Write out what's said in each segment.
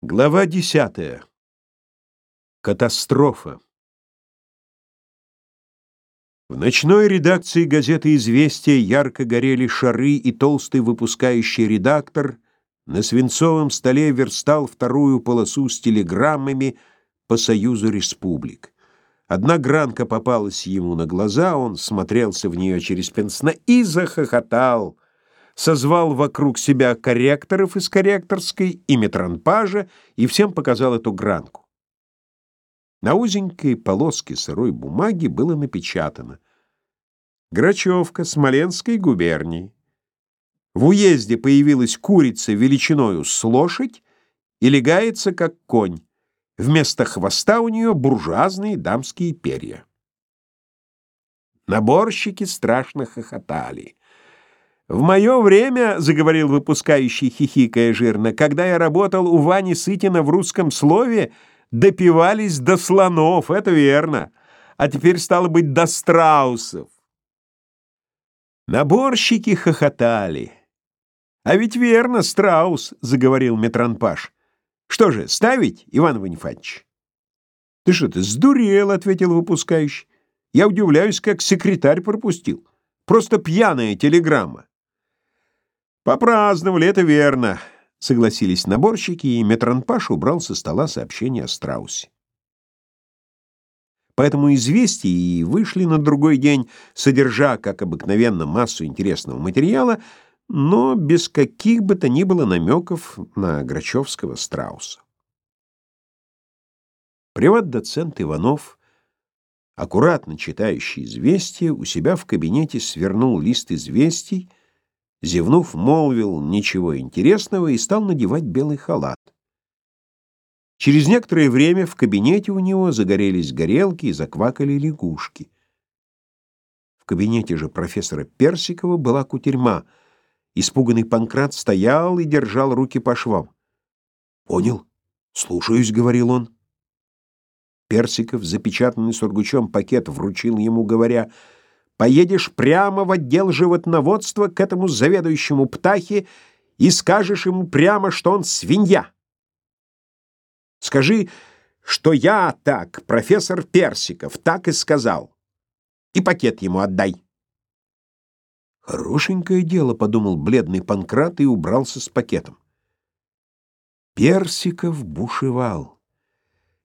Глава десятая. Катастрофа. В ночной редакции газеты «Известия» ярко горели шары, и толстый выпускающий редактор на свинцовом столе верстал вторую полосу с телеграммами по Союзу Республик. Одна гранка попалась ему на глаза, он смотрелся в нее через пенсне и захохотал — созвал вокруг себя корректоров из корректорской и метранпажа и всем показал эту гранку. На узенькой полоске сырой бумаги было напечатано «Грачевка Смоленской губернии». В уезде появилась курица величиною с лошадь и легается, как конь. Вместо хвоста у нее буржуазные дамские перья. Наборщики страшно хохотали. «В мое время, — заговорил выпускающий, хихикая жирно, — когда я работал у Вани Сытина в русском слове, допивались до слонов, это верно, а теперь, стало быть, до страусов». Наборщики хохотали. «А ведь верно, страус, — заговорил Метранпаш. Что же, ставить, Иван Ванифатьевич?» «Ты что ты, сдурел, — ответил выпускающий. Я удивляюсь, как секретарь пропустил. Просто пьяная телеграмма. Попраздновали, это верно, согласились наборщики, и Метранпаш убрал со стола сообщение о страусе. Поэтому известия и вышли на другой день, содержа, как обыкновенно, массу интересного материала, но без каких бы то ни было намеков на Грачевского страуса. Приват-доцент Иванов, аккуратно читающий известия, у себя в кабинете свернул лист известий, Зевнув, молвил ничего интересного и стал надевать белый халат. Через некоторое время в кабинете у него загорелись горелки и заквакали лягушки. В кабинете же профессора Персикова была кутерьма. Испуганный Панкрат стоял и держал руки по швам. «Понял? Слушаюсь», — говорил он. Персиков, запечатанный сургучом пакет, вручил ему, говоря — Поедешь прямо в отдел животноводства к этому заведующему птахе и скажешь ему прямо, что он свинья. Скажи, что я так, профессор Персиков, так и сказал. И пакет ему отдай. Хорошенькое дело, подумал бледный Панкрат и убрался с пакетом. Персиков бушевал.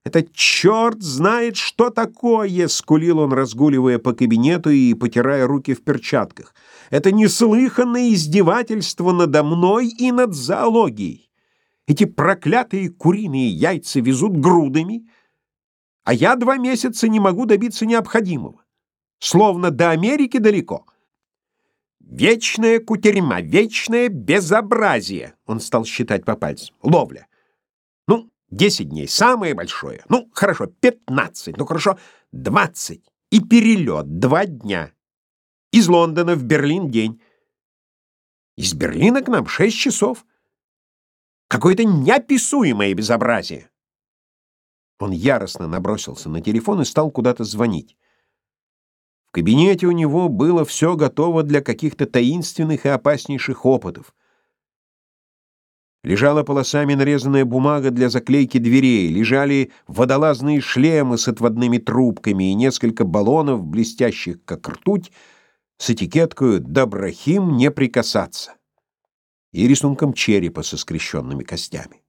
«Это черт знает, что такое!» — скулил он, разгуливая по кабинету и потирая руки в перчатках. «Это неслыханное издевательство надо мной и над зоологией. Эти проклятые куриные яйца везут грудами, а я два месяца не могу добиться необходимого. Словно до Америки далеко». «Вечная кутерьма, вечное безобразие!» — он стал считать по пальцам. «Ловля. Ну, Десять дней, самое большое. Ну, хорошо, пятнадцать, ну, хорошо, двадцать. И перелет два дня. Из Лондона в Берлин день. Из Берлина к нам шесть часов. Какое-то неописуемое безобразие. Он яростно набросился на телефон и стал куда-то звонить. В кабинете у него было все готово для каких-то таинственных и опаснейших опытов. Лежала полосами нарезанная бумага для заклейки дверей, лежали водолазные шлемы с отводными трубками и несколько баллонов, блестящих как ртуть, с этикеткой «Доброхим не прикасаться» и рисунком черепа со скрещенными костями.